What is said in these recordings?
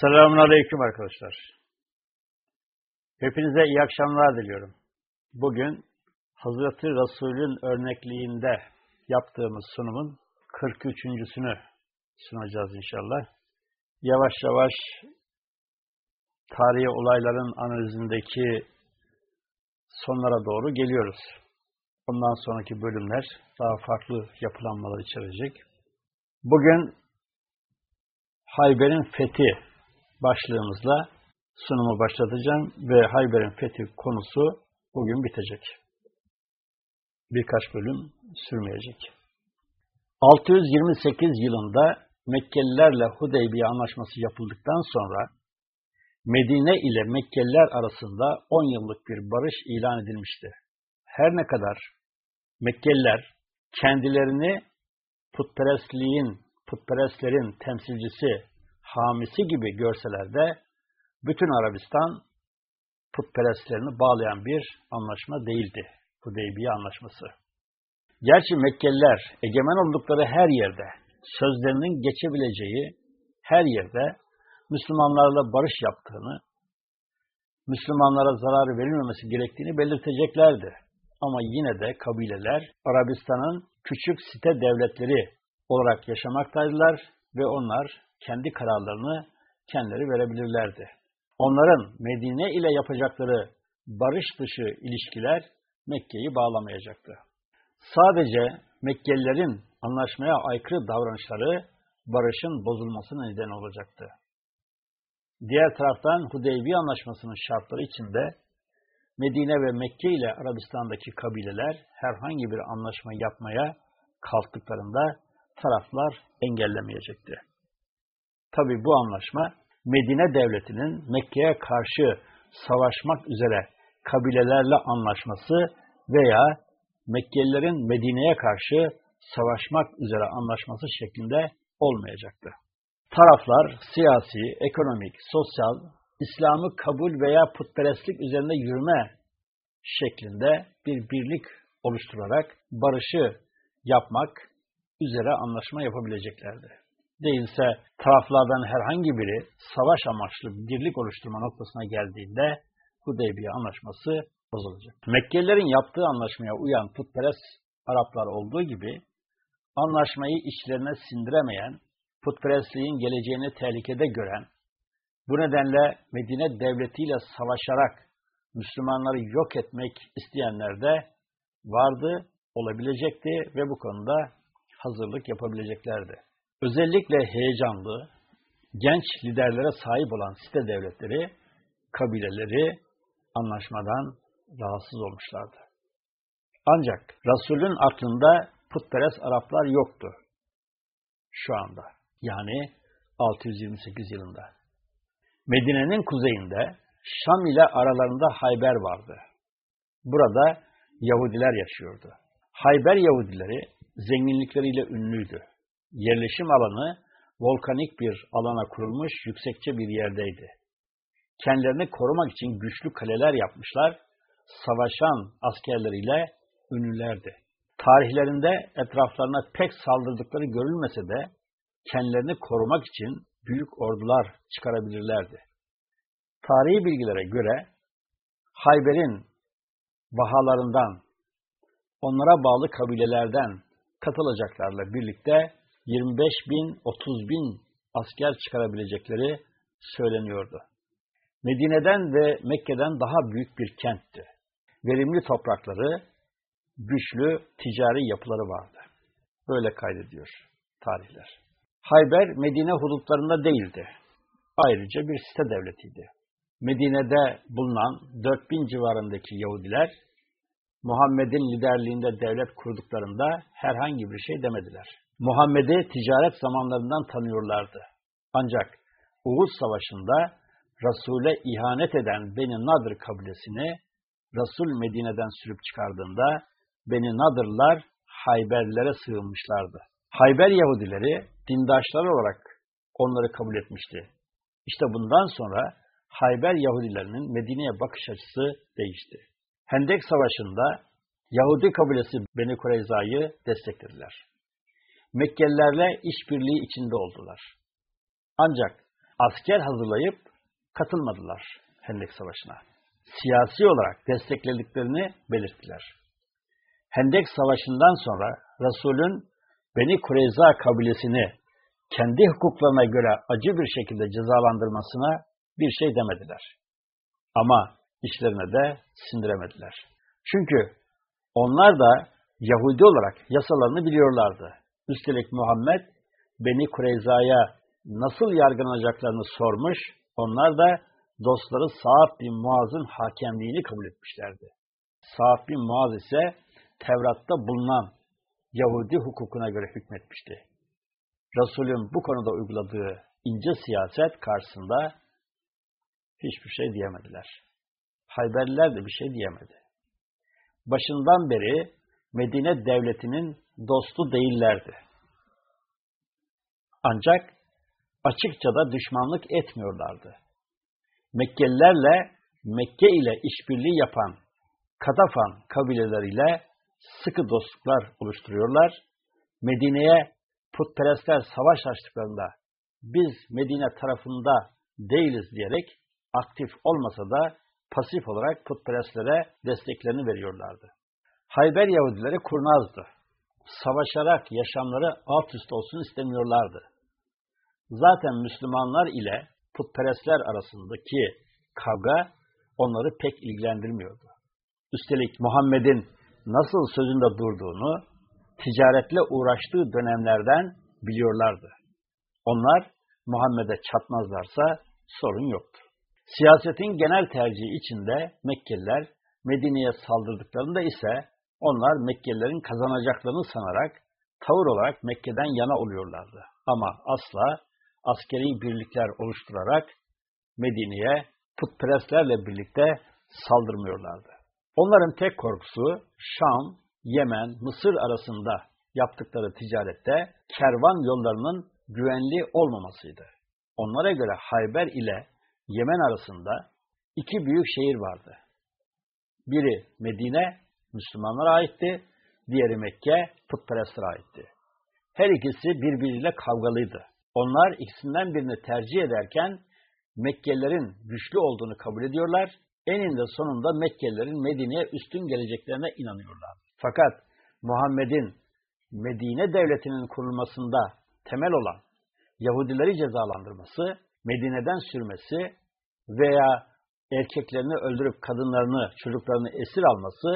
Selamun Aleyküm arkadaşlar. Hepinize iyi akşamlar diliyorum. Bugün Hazreti Resul'ün örnekliğinde yaptığımız sunumun 43.sünü sunacağız inşallah. Yavaş yavaş tarihi olayların analizindeki sonlara doğru geliyoruz. Ondan sonraki bölümler daha farklı yapılanmalar içerecek. Bugün Hayber'in fethi başlığımızla sunumu başlatacağım ve Hayber'in fethi konusu bugün bitecek. Birkaç bölüm sürmeyecek. 628 yılında Mekkelilerle Hudeybiye anlaşması yapıldıktan sonra Medine ile Mekkeliler arasında 10 yıllık bir barış ilan edilmişti. Her ne kadar Mekkeliler kendilerini putperestliğin, putperestlerin temsilcisi, hamisi gibi görseler de bütün Arabistan putperestlerini bağlayan bir anlaşma değildi. Hudeybiye Anlaşması. Gerçi Mekkeliler egemen oldukları her yerde, sözlerinin geçebileceği her yerde Müslümanlarla barış yaptığını, Müslümanlara zarar verilmemesi gerektiğini belirteceklerdi. Ama yine de kabileler Arabistan'ın küçük site devletleri olarak yaşamaktaydılar ve onlar kendi kararlarını kendileri verebilirlerdi. Onların Medine ile yapacakları barış dışı ilişkiler Mekke'yi bağlamayacaktı. Sadece Mekkelilerin anlaşmaya aykırı davranışları barışın bozulmasına neden olacaktı. Diğer taraftan Hudeybiye Anlaşması'nın şartları içinde Medine ve Mekke ile Arabistan'daki kabileler herhangi bir anlaşma yapmaya kalktıklarında taraflar engellemeyecekti. Tabi bu anlaşma Medine devletinin Mekke'ye karşı savaşmak üzere kabilelerle anlaşması veya Mekkelilerin Medine'ye karşı savaşmak üzere anlaşması şeklinde olmayacaktı. Taraflar siyasi, ekonomik, sosyal, İslam'ı kabul veya putperestlik üzerinde yürüme şeklinde bir birlik oluşturarak barışı yapmak üzere anlaşma yapabileceklerdi. Değilse taraflardan herhangi biri savaş amaçlı birlik oluşturma noktasına geldiğinde Hudeybiye anlaşması bozulacak. Mekkelilerin yaptığı anlaşmaya uyan putperest Araplar olduğu gibi anlaşmayı içlerine sindiremeyen, putperestliğin geleceğini tehlikede gören, bu nedenle Medine devletiyle savaşarak Müslümanları yok etmek isteyenler de vardı, olabilecekti ve bu konuda hazırlık yapabileceklerdi. Özellikle heyecanlı, genç liderlere sahip olan site devletleri, kabileleri anlaşmadan rahatsız olmuşlardı. Ancak Resul'ün aklında putperest Araplar yoktu şu anda. Yani 628 yılında. Medine'nin kuzeyinde Şam ile aralarında Hayber vardı. Burada Yahudiler yaşıyordu. Hayber Yahudileri zenginlikleriyle ünlüydü. Yerleşim alanı volkanik bir alana kurulmuş yüksekçe bir yerdeydi. Kendilerini korumak için güçlü kaleler yapmışlar, savaşan askerleriyle ünlülerdi. Tarihlerinde etraflarına pek saldırdıkları görülmese de kendilerini korumak için büyük ordular çıkarabilirlerdi. Tarihi bilgilere göre Hayber'in vahalarından, onlara bağlı kabilelerden katılacaklarla birlikte 25 bin, 30 bin asker çıkarabilecekleri söyleniyordu. Medine'den ve Mekke'den daha büyük bir kentti. Verimli toprakları, güçlü ticari yapıları vardı. Böyle kaydediyor tarihler. Hayber, Medine hudutlarında değildi. Ayrıca bir site devletiydi. Medine'de bulunan 4000 civarındaki Yahudiler, Muhammed'in liderliğinde devlet kurduklarında herhangi bir şey demediler. Muhammed'i ticaret zamanlarından tanıyorlardı. Ancak Uhud Savaşı'nda Resul'e ihanet eden Beni Nadir kabilesini Resul Medine'den sürüp çıkardığında Beni Nadırlar Hayberlilere sığınmışlardı. Hayber Yahudileri dindaşlar olarak onları kabul etmişti. İşte bundan sonra Hayber Yahudilerinin Medine'ye bakış açısı değişti. Hendek Savaşı'nda Yahudi kabilesi Beni Kureyza'yı desteklediler. Mekkelilerle işbirliği içinde oldular. Ancak asker hazırlayıp katılmadılar Hendek Savaşı'na. Siyasi olarak desteklediklerini belirttiler. Hendek Savaşı'ndan sonra Resul'ün Beni Kureyza kabilesini kendi hukuklarına göre acı bir şekilde cezalandırmasına bir şey demediler. Ama işlerine de sindiremediler. Çünkü onlar da Yahudi olarak yasalarını biliyorlardı. Üstelik Muhammed Beni Kureyza'ya nasıl yargılanacaklarını sormuş, onlar da dostları Sa'd bin Muaz'ın hakemliğini kabul etmişlerdi. Sa'd bin Muaz ise Tevrat'ta bulunan Yahudi hukukuna göre hükmetmişti. Resulün bu konuda uyguladığı ince siyaset karşısında hiçbir şey diyemediler. Hayberliler de bir şey diyemedi. Başından beri Medine devletinin dostu değillerdi. Ancak açıkça da düşmanlık etmiyorlardı. Mekkelilerle Mekke ile işbirliği yapan Katafan kabileleriyle sıkı dostluklar oluşturuyorlar. Medine'ye putperestler savaş açtıklarında biz Medine tarafında değiliz diyerek aktif olmasa da pasif olarak putperestlere desteklerini veriyorlardı. Hayber Yahudileri kurnazdı. Savaşarak yaşamları alt üst olsun istemiyorlardı. Zaten Müslümanlar ile putperestler arasındaki kavga onları pek ilgilendirmiyordu. Üstelik Muhammed'in nasıl sözünde durduğunu ticaretle uğraştığı dönemlerden biliyorlardı. Onlar Muhammed'e çatmazlarsa sorun yoktu. Siyasetin genel tercihi içinde Mekkeliler Medine'ye saldırdıklarında ise onlar Mekkelilerin kazanacaklarını sanarak tavır olarak Mekke'den yana oluyorlardı. Ama asla askeri birlikler oluşturarak Medine'ye putperestlerle birlikte saldırmıyorlardı. Onların tek korkusu Şam, Yemen, Mısır arasında yaptıkları ticarette kervan yollarının güvenli olmamasıydı. Onlara göre Hayber ile Yemen arasında iki büyük şehir vardı. Biri Medine, Müslümanlara aitti, diğeri Mekke, putperestlere aitti. Her ikisi birbiriyle kavgalıydı. Onlar ikisinden birini tercih ederken Mekkelilerin güçlü olduğunu kabul ediyorlar, eninde sonunda Mekkelilerin Medine'ye üstün geleceklerine inanıyorlar. Fakat Muhammed'in Medine devletinin kurulmasında temel olan Yahudileri cezalandırması, Medine'den sürmesi veya erkeklerini öldürüp kadınlarını, çocuklarını esir alması,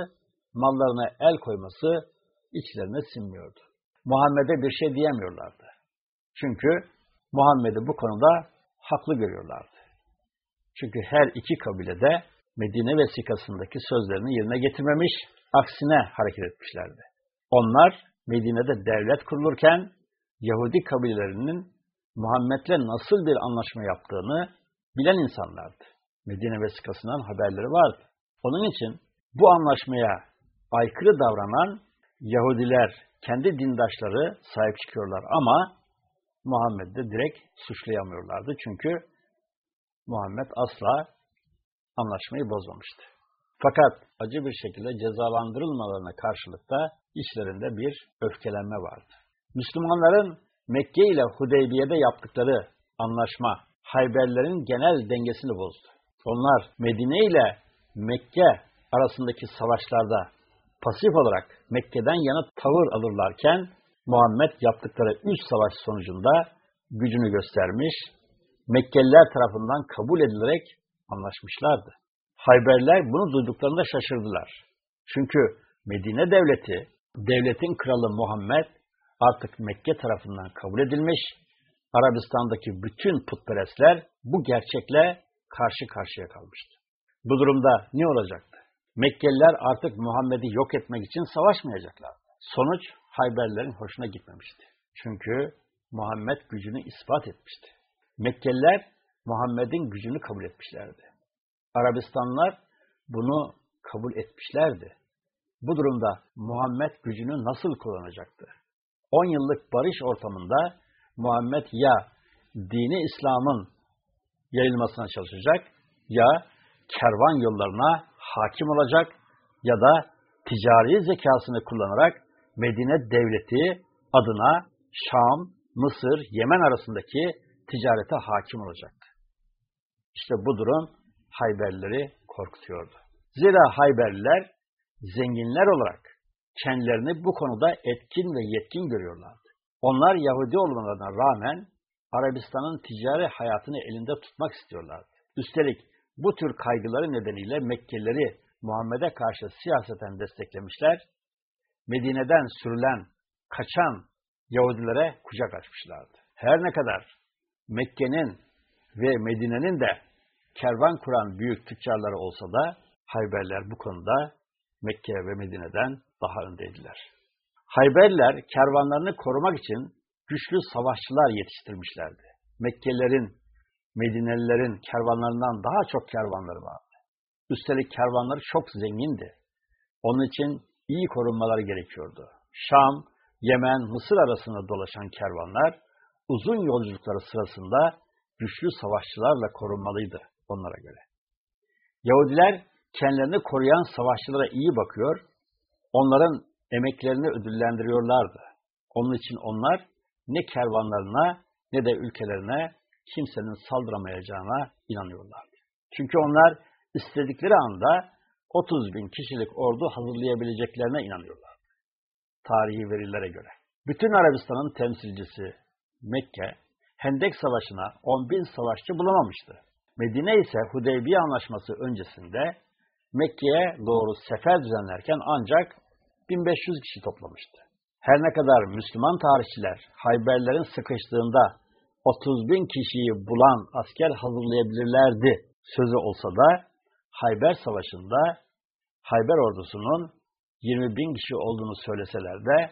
mallarına el koyması içlerine sinmiyordu. Muhammed'e bir şey diyemiyorlardı. Çünkü Muhammed'i bu konuda haklı görüyorlardı. Çünkü her iki kabilede Medine vesikasındaki sözlerini yerine getirmemiş, aksine hareket etmişlerdi. Onlar Medine'de devlet kurulurken Yahudi kabilelerinin Muhammed'le nasıl bir anlaşma yaptığını bilen insanlardı. Medine vesikasından haberleri vardı. Onun için bu anlaşmaya aykırı davranan Yahudiler, kendi dindaşları sahip çıkıyorlar ama Muhammed'i direkt suçlayamıyorlardı. Çünkü Muhammed asla anlaşmayı bozmamıştı. Fakat acı bir şekilde cezalandırılmalarına karşılık da içlerinde bir öfkelenme vardı. Müslümanların Mekke ile Hudeybiye'de yaptıkları anlaşma Hayberlerin genel dengesini bozdu. Onlar Medine ile Mekke arasındaki savaşlarda pasif olarak Mekke'den yana tavır alırlarken Muhammed yaptıkları üç savaş sonucunda gücünü göstermiş, Mekkeliler tarafından kabul edilerek anlaşmışlardı. Hayberler bunu duyduklarında şaşırdılar. Çünkü Medine devleti, devletin kralı Muhammed artık Mekke tarafından kabul edilmiş, Arabistan'daki bütün putperestler bu gerçekle karşı karşıya kalmıştı. Bu durumda ne olacaktı? Mekkeliler artık Muhammed'i yok etmek için savaşmayacaklar. Sonuç Hayberlerin hoşuna gitmemişti. Çünkü Muhammed gücünü ispat etmişti. Mekkeliler Muhammed'in gücünü kabul etmişlerdi. Arabistanlar bunu kabul etmişlerdi. Bu durumda Muhammed gücünü nasıl kullanacaktı? 10 yıllık barış ortamında Muhammed ya dini İslam'ın yayılmasına çalışacak ya kervan yollarına hakim olacak ya da ticari zekasını kullanarak Medine devleti adına Şam, Mısır, Yemen arasındaki ticarete hakim olacaktı. İşte bu durum Hayberlileri korkutuyordu. Zira Hayberliler zenginler olarak kendilerini bu konuda etkin ve yetkin görüyorlardı. Onlar Yahudi olmalarına rağmen Arabistan'ın ticari hayatını elinde tutmak istiyorlardı. Üstelik bu tür kaygıları nedeniyle Mekkelileri Muhammed'e karşı siyaseten desteklemişler, Medine'den sürülen, kaçan Yahudilere kucak açmışlardı. Her ne kadar Mekke'nin ve Medine'nin de kervan kuran büyük tüccarları olsa da Hayberler bu konuda Mekke ve Medine'den daha öndeydiler. Hayberler kervanlarını korumak için güçlü savaşçılar yetiştirmişlerdi. Mekkelilerin, Medinelilerin kervanlarından daha çok kervanları vardı. Üstelik kervanları çok zengindi. Onun için iyi korunmaları gerekiyordu. Şam, Yemen, Mısır arasında dolaşan kervanlar uzun yolculukları sırasında güçlü savaşçılarla korunmalıydı onlara göre. Yahudiler kendilerini koruyan savaşçılara iyi bakıyor, onların emeklerini ödüllendiriyorlardı. Onun için onlar ne kervanlarına ne de ülkelerine kimsenin saldıramayacağına inanıyorlardı. Çünkü onlar istedikleri anda 30 bin kişilik ordu hazırlayabileceklerine inanıyorlardı. Tarihi verilere göre. Bütün Arabistan'ın temsilcisi Mekke, Hendek Savaşı'na 10 bin savaşçı bulamamıştı. Medine ise Hudeybiye Anlaşması öncesinde Mekke'ye doğru sefer düzenlerken ancak 1500 kişi toplamıştı. Her ne kadar Müslüman tarihçiler Hayberlerin sıkıştığında 30 bin kişiyi bulan asker hazırlayabilirlerdi sözü olsa da Hayber Savaşı'nda Hayber ordusunun 20 bin kişi olduğunu söyleseler de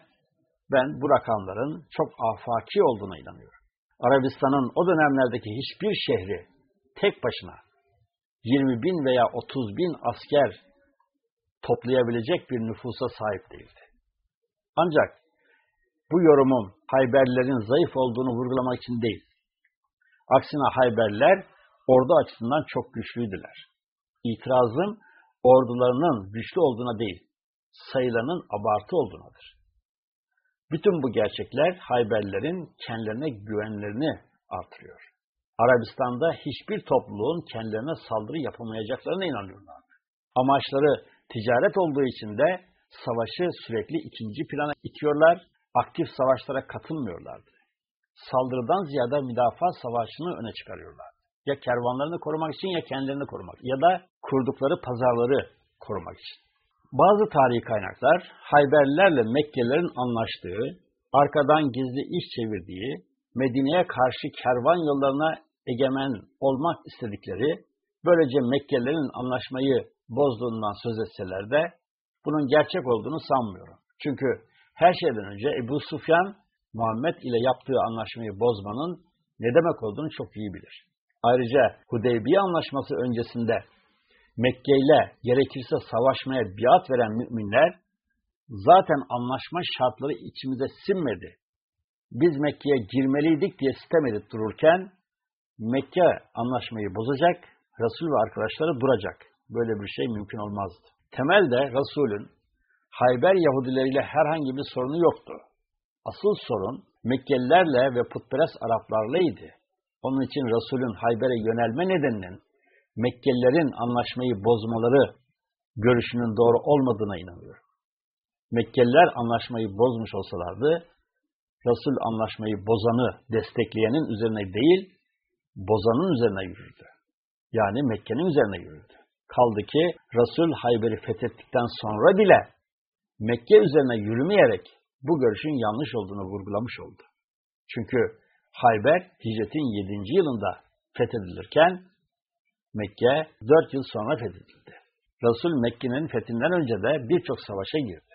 ben bu rakamların çok afaki olduğuna inanıyorum. Arabistan'ın o dönemlerdeki hiçbir şehri tek başına 20 bin veya 30 bin asker toplayabilecek bir nüfusa sahip değildi. Ancak bu yorumum Hayberlerin zayıf olduğunu vurgulamak için değil. Aksine Hayberler ordu açısından çok güçlüydüler. İtirazım ordularının güçlü olduğuna değil, sayılarının abartı olduğunadır. Bütün bu gerçekler Hayberlerin kendilerine güvenlerini artırıyor. Arabistan'da hiçbir topluluğun kendilerine saldırı yapamayacaklarına inanıyorlar. Amaçları ticaret olduğu için de savaşı sürekli ikinci plana itiyorlar, aktif savaşlara katılmıyorlardı. Saldırıdan ziyade müdafaa savaşını öne çıkarıyorlar. Ya kervanlarını korumak için ya kendilerini korumak ya da kurdukları pazarları korumak için. Bazı tarihi kaynaklar Hayberlilerle Mekkelilerin anlaştığı, arkadan gizli iş çevirdiği, Medine'ye karşı kervan yollarına egemen olmak istedikleri, böylece Mekkelilerin anlaşmayı bozduğundan söz etseler de bunun gerçek olduğunu sanmıyorum. Çünkü her şeyden önce Ebu Sufyan, Muhammed ile yaptığı anlaşmayı bozmanın ne demek olduğunu çok iyi bilir. Ayrıca Hudeybiye anlaşması öncesinde Mekke ile gerekirse savaşmaya biat veren müminler zaten anlaşma şartları içimize sinmedi. Biz Mekke'ye girmeliydik diye sitem edip dururken Mekke anlaşmayı bozacak, Resul ve arkadaşları duracak. Böyle bir şey mümkün olmazdı. Temelde Resul'ün Hayber Yahudileriyle herhangi bir sorunu yoktu. Asıl sorun Mekkelilerle ve putperest Araplarlaydı. Onun için Resul'ün Hayber'e yönelme nedeninin Mekkelilerin anlaşmayı bozmaları görüşünün doğru olmadığına inanıyor. Mekkeliler anlaşmayı bozmuş olsalardı, Resul anlaşmayı bozanı destekleyenin üzerine değil, bozanın üzerine yürürdü. Yani Mekke'nin üzerine yürürdü. Kaldı ki Resul Hayber'i fethettikten sonra bile Mekke üzerine yürümeyerek bu görüşün yanlış olduğunu vurgulamış oldu. Çünkü Hayber hicretin 7. yılında fethedilirken Mekke 4 yıl sonra fethedildi. Resul Mekke'nin fethinden önce de birçok savaşa girdi.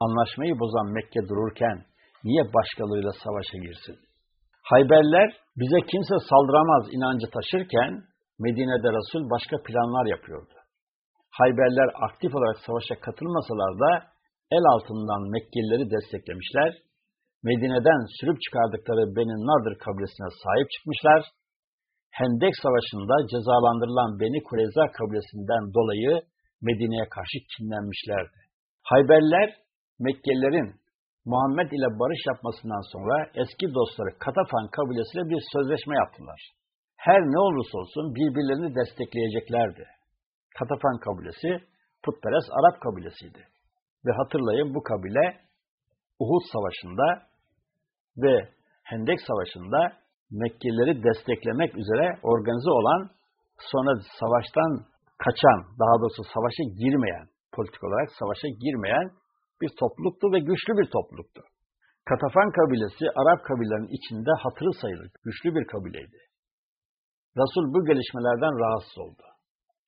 Anlaşmayı bozan Mekke dururken niye başkalarıyla savaşa girsin? Hayberler bize kimse saldıramaz inancı taşırken Medine'de Resul başka planlar yapıyordu. Hayberler aktif olarak savaşa katılmasalar da el altından Mekkelileri desteklemişler, Medine'den sürüp çıkardıkları Beni Nadir kabilesine sahip çıkmışlar, Hendek Savaşı'nda cezalandırılan Beni Kureyza kabilesinden dolayı Medine'ye karşı kinlenmişlerdi. Hayberler, Mekkelilerin Muhammed ile barış yapmasından sonra eski dostları Katafan kabilesiyle bir sözleşme yaptılar. Her ne olursa olsun birbirlerini destekleyeceklerdi. Katafan kabilesi putperest Arap kabilesiydi. Ve hatırlayın bu kabile Uhud Savaşı'nda ve Hendek Savaşı'nda Mekkelileri desteklemek üzere organize olan sonra savaştan kaçan, daha doğrusu savaşa girmeyen, politik olarak savaşa girmeyen bir topluluktu ve güçlü bir topluluktu. Katafan kabilesi Arap kabilelerinin içinde hatırı sayılır, güçlü bir kabileydi. Resul bu gelişmelerden rahatsız oldu.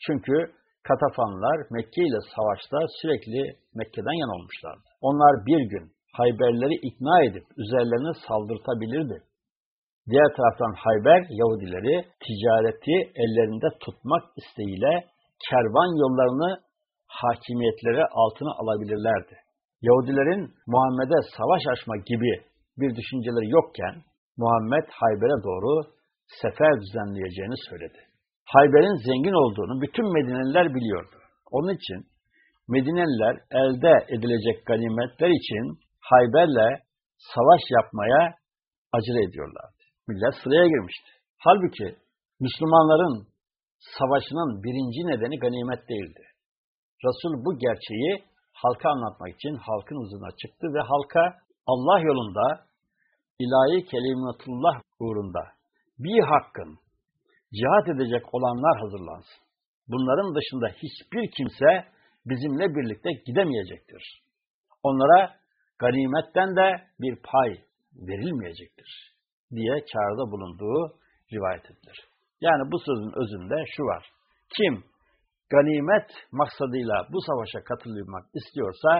Çünkü Katafanlar Mekke ile savaşta sürekli Mekke'den yan olmuşlardı. Onlar bir gün Hayberleri ikna edip üzerlerine saldırtabilirdi. Diğer taraftan Hayber Yahudileri ticareti ellerinde tutmak isteğiyle kervan yollarını hakimiyetleri altına alabilirlerdi. Yahudilerin Muhammed'e savaş açma gibi bir düşünceleri yokken Muhammed Hayber'e doğru sefer düzenleyeceğini söyledi. Hayber'in zengin olduğunu bütün Medineliler biliyordu. Onun için Medineliler elde edilecek ganimetler için Hayber'le savaş yapmaya acele ediyorlardı. Millet sıraya girmişti. Halbuki Müslümanların savaşının birinci nedeni ganimet değildi. Resul bu gerçeği halka anlatmak için halkın huzuruna çıktı ve halka Allah yolunda ilahi kelimetullah uğrunda bir hakkın cihat edecek olanlar hazırlansın. Bunların dışında hiçbir kimse bizimle birlikte gidemeyecektir. Onlara ganimetten de bir pay verilmeyecektir diye çağrıda bulunduğu rivayet edilir. Yani bu sözün özünde şu var. Kim ganimet maksadıyla bu savaşa katılmak istiyorsa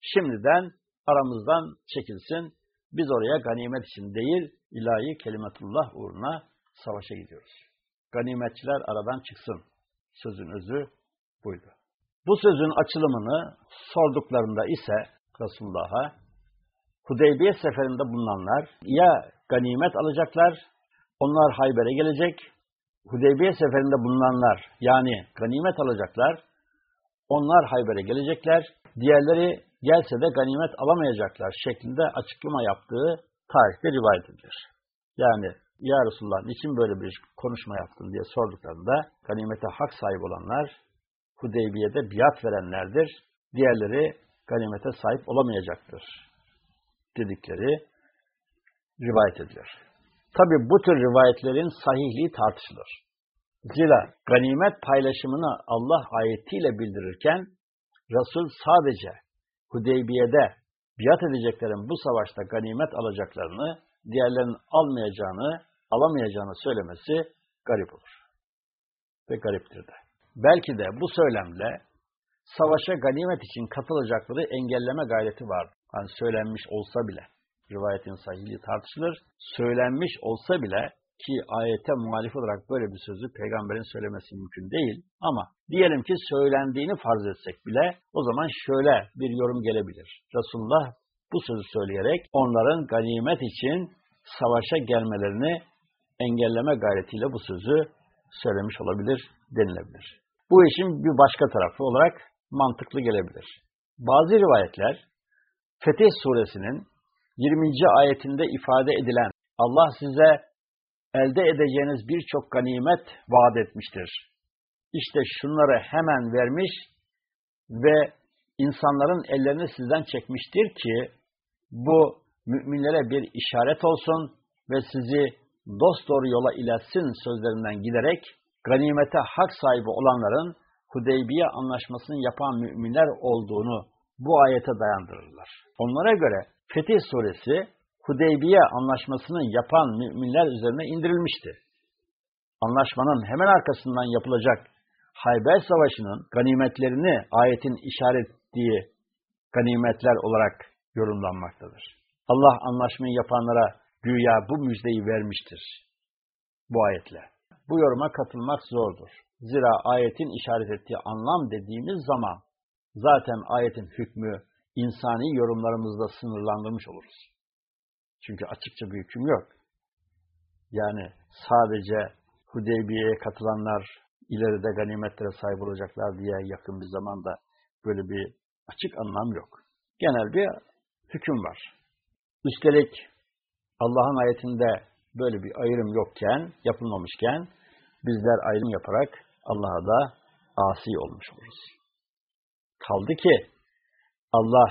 şimdiden aramızdan çekilsin. Biz oraya ganimet için değil, ilahi kelimetullah uğruna savaşa gidiyoruz. Ganimetçiler aradan çıksın. Sözün özü buydu. Bu sözün açılımını sorduklarında ise Resulullah'a Hudeybiye seferinde bulunanlar ya ganimet alacaklar, onlar Hayber'e gelecek, Hudeybiye seferinde bulunanlar yani ganimet alacaklar, onlar Hayber'e gelecekler, diğerleri gelse de ganimet alamayacaklar şeklinde açıklama yaptığı tarihte rivayet edilir. Yani Ya Resulullah niçin böyle bir konuşma yaptın diye sorduklarında ganimete hak sahibi olanlar Hudeybiye'de biat verenlerdir. Diğerleri ganimete sahip olamayacaktır dedikleri rivayet edilir. Tabi bu tür rivayetlerin sahihliği tartışılır. Zira ganimet paylaşımını Allah ayetiyle bildirirken Resul sadece Hudeybiye'de biat edeceklerin bu savaşta ganimet alacaklarını, diğerlerinin almayacağını, alamayacağını söylemesi garip olur. Ve gariptir de. Belki de bu söylemle savaşa ganimet için katılacakları engelleme gayreti var. Hani söylenmiş olsa bile rivayetin sahihliği tartışılır. Söylenmiş olsa bile ki ayete muhalif olarak böyle bir sözü peygamberin söylemesi mümkün değil. Ama diyelim ki söylendiğini farz etsek bile o zaman şöyle bir yorum gelebilir. Resulullah bu sözü söyleyerek onların ganimet için savaşa gelmelerini engelleme gayretiyle bu sözü söylemiş olabilir, denilebilir. Bu işin bir başka tarafı olarak mantıklı gelebilir. Bazı rivayetler Fetih suresinin 20. ayetinde ifade edilen Allah size elde edeceğiniz birçok ganimet vaat etmiştir. İşte şunları hemen vermiş ve insanların ellerini sizden çekmiştir ki bu müminlere bir işaret olsun ve sizi dost doğru yola iletsin sözlerinden giderek ganimete hak sahibi olanların Hudeybiye anlaşmasını yapan müminler olduğunu bu ayete dayandırırlar. Onlara göre Fetih suresi Hudeybiye anlaşmasını yapan müminler üzerine indirilmişti. Anlaşmanın hemen arkasından yapılacak Hayber Savaşı'nın ganimetlerini ayetin işaret ettiği ganimetler olarak yorumlanmaktadır. Allah anlaşmayı yapanlara güya bu müjdeyi vermiştir. Bu ayetle. Bu yoruma katılmak zordur. Zira ayetin işaret ettiği anlam dediğimiz zaman zaten ayetin hükmü insani yorumlarımızda sınırlandırmış oluruz. Çünkü açıkça bir hüküm yok. Yani sadece Hudeybiye'ye katılanlar ileride ganimetlere sahip olacaklar diye yakın bir zamanda böyle bir açık anlam yok. Genel bir hüküm var. Üstelik Allah'ın ayetinde böyle bir ayrım yokken, yapılmamışken bizler ayrım yaparak Allah'a da asi olmuş oluruz. Kaldı ki Allah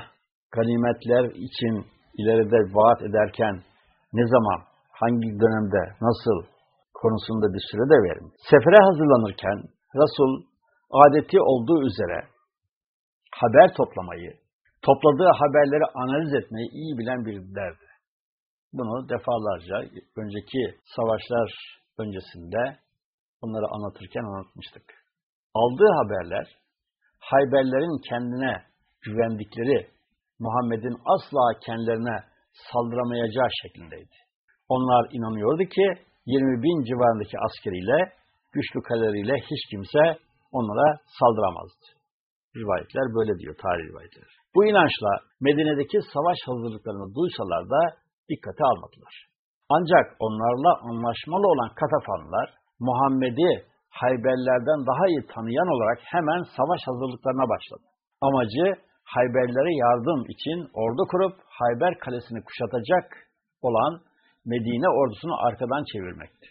ganimetler için ileride vaat ederken ne zaman, hangi dönemde, nasıl konusunda bir süre de verin. Sefere hazırlanırken Resul adeti olduğu üzere haber toplamayı, topladığı haberleri analiz etmeyi iyi bilen birilerdi. Bunu defalarca önceki savaşlar öncesinde onları anlatırken anlatmıştık. Aldığı haberler, Hayberlerin kendine güvendikleri, Muhammed'in asla kendilerine saldıramayacağı şeklindeydi. Onlar inanıyordu ki 20 bin civarındaki askeriyle, güçlü kaleleriyle hiç kimse onlara saldıramazdı. Rivayetler böyle diyor, tarih rivayetleri. Bu inançla Medine'deki savaş hazırlıklarını duysalar da dikkate almadılar. Ancak onlarla anlaşmalı olan Katafanlar, Muhammed'i Hayberlerden daha iyi tanıyan olarak hemen savaş hazırlıklarına başladı. Amacı Hayberlere yardım için ordu kurup Hayber kalesini kuşatacak olan Medine ordusunu arkadan çevirmekti.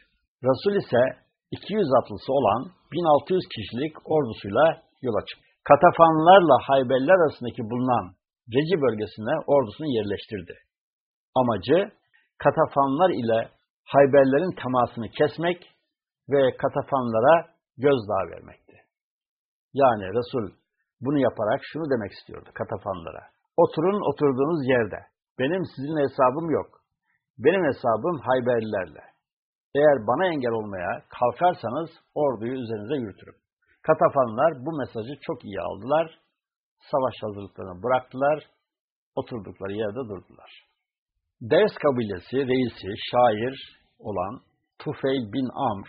Resul ise 200 atlısı olan 1600 kişilik ordusuyla yola çıktı. Katafanlarla Hayberler arasındaki bulunan Reci bölgesine ordusunu yerleştirdi. Amacı Katafanlar ile Hayberlerin temasını kesmek ve Katafanlara gözdağı vermekti. Yani Resul bunu yaparak şunu demek istiyordu Katafanlara. Oturun oturduğunuz yerde. Benim sizin hesabım yok. Benim hesabım Hayberlilerle. Eğer bana engel olmaya kalkarsanız orduyu üzerinize yürütürüm. Katafanlar bu mesajı çok iyi aldılar. Savaş hazırlıklarını bıraktılar. Oturdukları yerde durdular. Ders kabilesi reisi, şair olan Tufeyl bin Amr,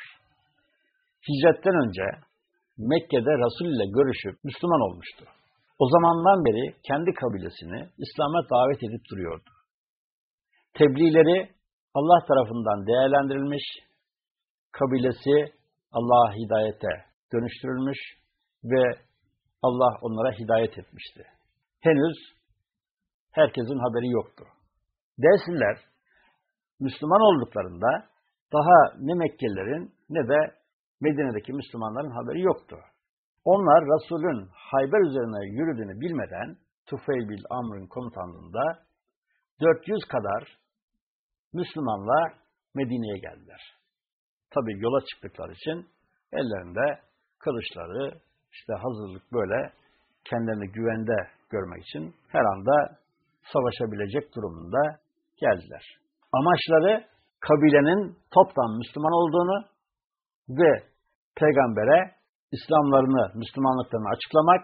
hicretten önce Mekke'de Resul ile görüşüp Müslüman olmuştu. O zamandan beri kendi kabilesini İslam'a davet edip duruyordu. Tebliğleri Allah tarafından değerlendirilmiş, kabilesi Allah'a hidayete dönüştürülmüş ve Allah onlara hidayet etmişti. Henüz herkesin haberi yoktu. Dersliler Müslüman olduklarında daha ne Mekkelilerin ne de Medine'deki Müslümanların haberi yoktu. Onlar Resul'ün Hayber üzerine yürüdüğünü bilmeden Tufeyl bil Amr'ın komutanlığında 400 kadar Müslümanla Medine'ye geldiler. Tabi yola çıktıkları için ellerinde kılıçları, işte hazırlık böyle kendilerini güvende görmek için her anda savaşabilecek durumunda geldiler. Amaçları kabilenin toptan Müslüman olduğunu ve peygambere İslamlarını, Müslümanlıklarını açıklamak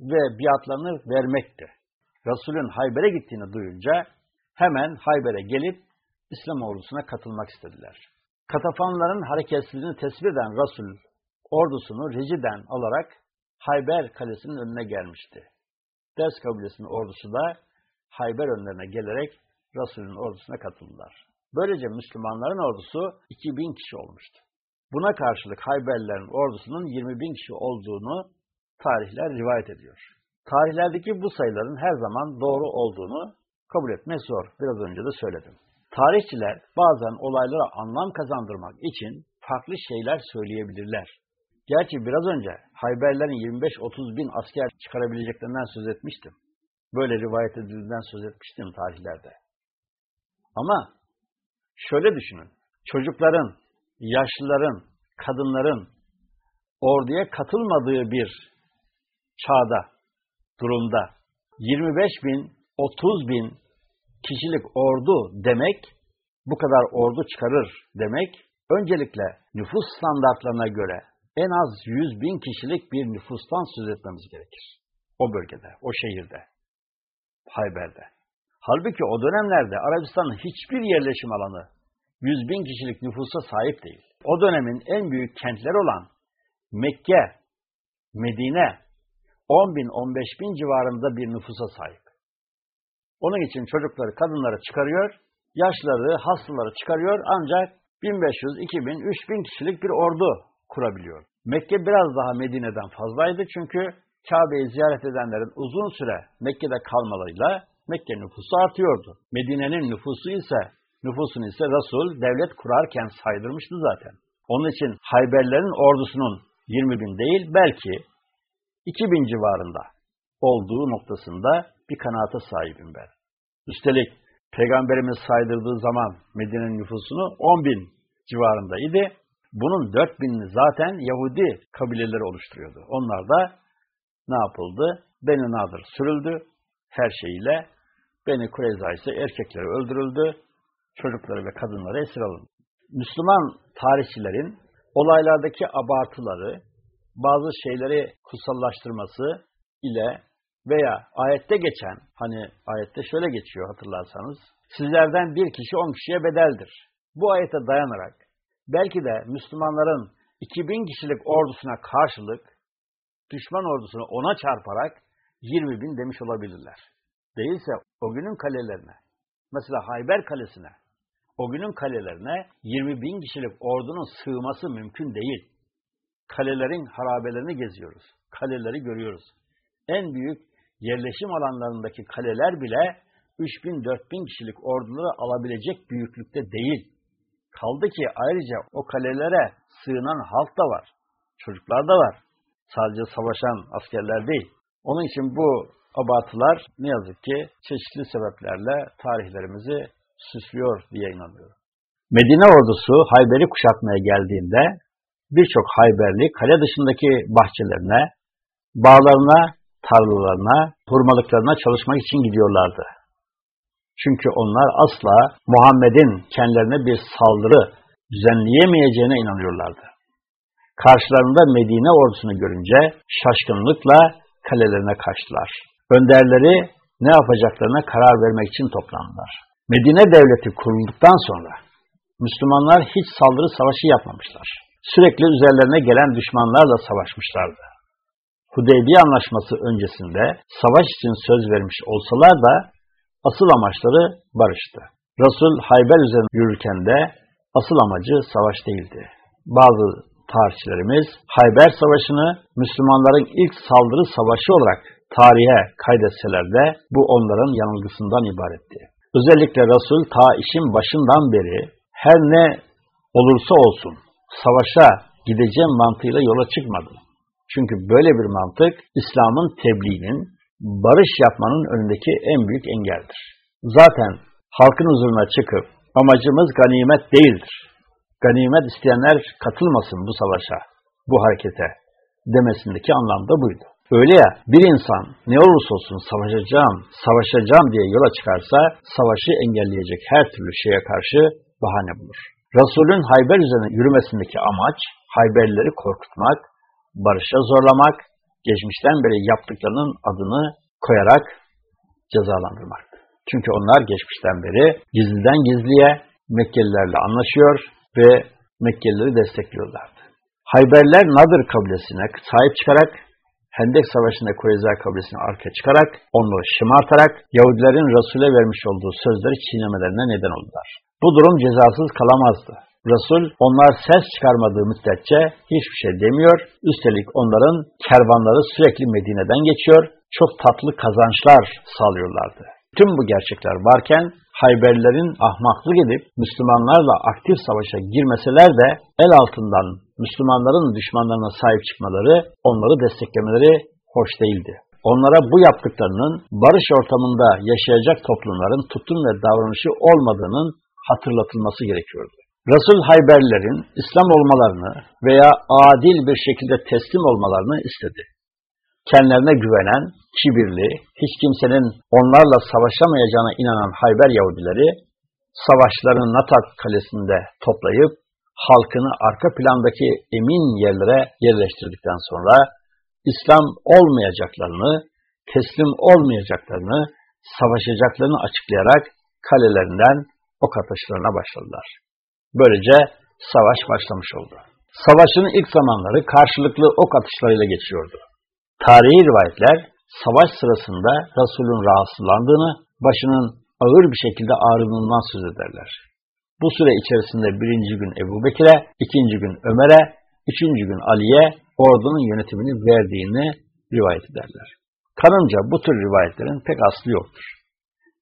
ve biatlarını vermekti. Resulün Hayber'e gittiğini duyunca hemen Hayber'e gelip İslam ordusuna katılmak istediler. Katafanların hareketsizliğini tespit eden Resul ordusunu Reci'den alarak Hayber kalesinin önüne gelmişti. Ders kabilesinin ordusu da Hayber önlerine gelerek Resul'ün ordusuna katıldılar. Böylece Müslümanların ordusu 2000 kişi olmuştu. Buna karşılık Hayberlilerin ordusunun 20 bin kişi olduğunu tarihler rivayet ediyor. Tarihlerdeki bu sayıların her zaman doğru olduğunu kabul etmek zor. Biraz önce de söyledim. Tarihçiler bazen olaylara anlam kazandırmak için farklı şeyler söyleyebilirler. Gerçi biraz önce Hayberlerin 25-30 bin asker çıkarabileceklerinden söz etmiştim. Böyle rivayet edildiğinden söz etmiştim tarihlerde. Ama şöyle düşünün. Çocukların, yaşlıların, kadınların orduya katılmadığı bir çağda, durumda 25 bin, 30 bin kişilik ordu demek, bu kadar ordu çıkarır demek, öncelikle nüfus standartlarına göre en az 100 bin kişilik bir nüfustan söz etmemiz gerekir. O bölgede, o şehirde, Hayber'de. Halbuki o dönemlerde Arabistan'ın hiçbir yerleşim alanı 100 bin kişilik nüfusa sahip değil. O dönemin en büyük kentleri olan Mekke, Medine 10 bin, 15 bin civarında bir nüfusa sahip. Onun için çocukları, kadınları çıkarıyor, yaşları, hastaları çıkarıyor ancak 1500, 2000, 3000 kişilik bir ordu kurabiliyor. Mekke biraz daha Medine'den fazlaydı çünkü Kabe'yi ziyaret edenlerin uzun süre Mekke'de kalmalarıyla Mekke nüfusu artıyordu. Medine'nin nüfusu ise nüfusunu ise Resul devlet kurarken saydırmıştı zaten. Onun için Hayberlerin ordusunun 20 bin değil belki 2 bin civarında olduğu noktasında bir kanaata sahibim ben. Üstelik Peygamberimiz saydırdığı zaman Medine'nin nüfusunu 10 bin civarındaydı. Bunun 4 binini zaten Yahudi kabileleri oluşturuyordu. Onlar da ne yapıldı? Beni Nadir sürüldü her şeyiyle. Beni Kureyza ise erkekleri öldürüldü. Çocukları ve kadınları esir alındı. Müslüman tarihçilerin olaylardaki abartıları, bazı şeyleri kutsallaştırması ile veya ayette geçen, hani ayette şöyle geçiyor hatırlarsanız, sizlerden bir kişi on kişiye bedeldir. Bu ayete dayanarak, belki de Müslümanların 2000 kişilik ordusuna karşılık, düşman ordusunu ona çarparak 20 bin demiş olabilirler. Değilse o günün kalelerine, mesela Hayber Kalesi'ne, o günün kalelerine 20 bin kişilik ordunun sığması mümkün değil. Kalelerin harabelerini geziyoruz. Kaleleri görüyoruz. En büyük yerleşim alanlarındaki kaleler bile 3000-4000 kişilik orduları alabilecek büyüklükte değil. Kaldı ki ayrıca o kalelere sığınan halk da var. Çocuklar da var. Sadece savaşan askerler değil. Onun için bu abartılar ne yazık ki çeşitli sebeplerle tarihlerimizi süslüyor diye inanıyorum. Medine ordusu Hayber'i kuşatmaya geldiğinde birçok Hayberli kale dışındaki bahçelerine, bağlarına, tarlalarına, hurmalıklarına çalışmak için gidiyorlardı. Çünkü onlar asla Muhammed'in kendilerine bir saldırı düzenleyemeyeceğine inanıyorlardı. Karşılarında Medine ordusunu görünce şaşkınlıkla kalelerine kaçtılar. Önderleri ne yapacaklarına karar vermek için toplandılar. Medine devleti kurulduktan sonra Müslümanlar hiç saldırı savaşı yapmamışlar. Sürekli üzerlerine gelen düşmanlarla savaşmışlardı. Hudeybiye anlaşması öncesinde savaş için söz vermiş olsalar da asıl amaçları barıştı. Resul Hayber üzerine yürürken de asıl amacı savaş değildi. Bazı tarihçilerimiz Hayber Savaşı'nı Müslümanların ilk saldırı savaşı olarak tarihe kaydetseler de bu onların yanılgısından ibaretti. Özellikle Resul ta işin başından beri her ne olursa olsun savaşa gideceğim mantığıyla yola çıkmadı. Çünkü böyle bir mantık İslam'ın tebliğinin, barış yapmanın önündeki en büyük engeldir. Zaten halkın huzuruna çıkıp amacımız ganimet değildir. Ganimet isteyenler katılmasın bu savaşa, bu harekete demesindeki anlamda buydu. Öyle ya bir insan ne olursa olsun savaşacağım, savaşacağım diye yola çıkarsa savaşı engelleyecek her türlü şeye karşı bahane bulur. Resulün Hayber üzerine yürümesindeki amaç Hayberlileri korkutmak, barışa zorlamak, geçmişten beri yaptıklarının adını koyarak cezalandırmaktı. Çünkü onlar geçmişten beri gizliden gizliye Mekkelilerle anlaşıyor ve Mekkelileri destekliyorlardı. Hayberler Nadir kabilesine sahip çıkarak Hendek Savaşı'nda Kureyza kabilesini arka çıkarak, onları şımartarak Yahudilerin Resul'e vermiş olduğu sözleri çiğnemelerine neden oldular. Bu durum cezasız kalamazdı. Resul onlar ses çıkarmadığı müddetçe hiçbir şey demiyor. Üstelik onların kervanları sürekli Medine'den geçiyor. Çok tatlı kazançlar sağlıyorlardı. Tüm bu gerçekler varken Hayberlerin ahmaklık edip Müslümanlarla aktif savaşa girmeseler de el altından Müslümanların düşmanlarına sahip çıkmaları, onları desteklemeleri hoş değildi. Onlara bu yaptıklarının barış ortamında yaşayacak toplumların tutum ve davranışı olmadığının hatırlatılması gerekiyordu. Resul Hayberlerin İslam olmalarını veya adil bir şekilde teslim olmalarını istedi. Kendilerine güvenen, kibirli, hiç kimsenin onlarla savaşamayacağına inanan Hayber Yahudileri, savaşlarını Natak kalesinde toplayıp, halkını arka plandaki emin yerlere yerleştirdikten sonra, İslam olmayacaklarını, teslim olmayacaklarını, savaşacaklarını açıklayarak kalelerinden ok atışlarına başladılar. Böylece savaş başlamış oldu. Savaşın ilk zamanları karşılıklı ok atışlarıyla geçiyordu. Tarihi rivayetler savaş sırasında Resul'ün rahatsızlandığını, başının ağır bir şekilde ağrınından söz ederler. Bu süre içerisinde birinci gün Ebu Bekir'e, ikinci gün Ömer'e, üçüncü gün Ali'ye ordunun yönetimini verdiğini rivayet ederler. Kanımca bu tür rivayetlerin pek aslı yoktur.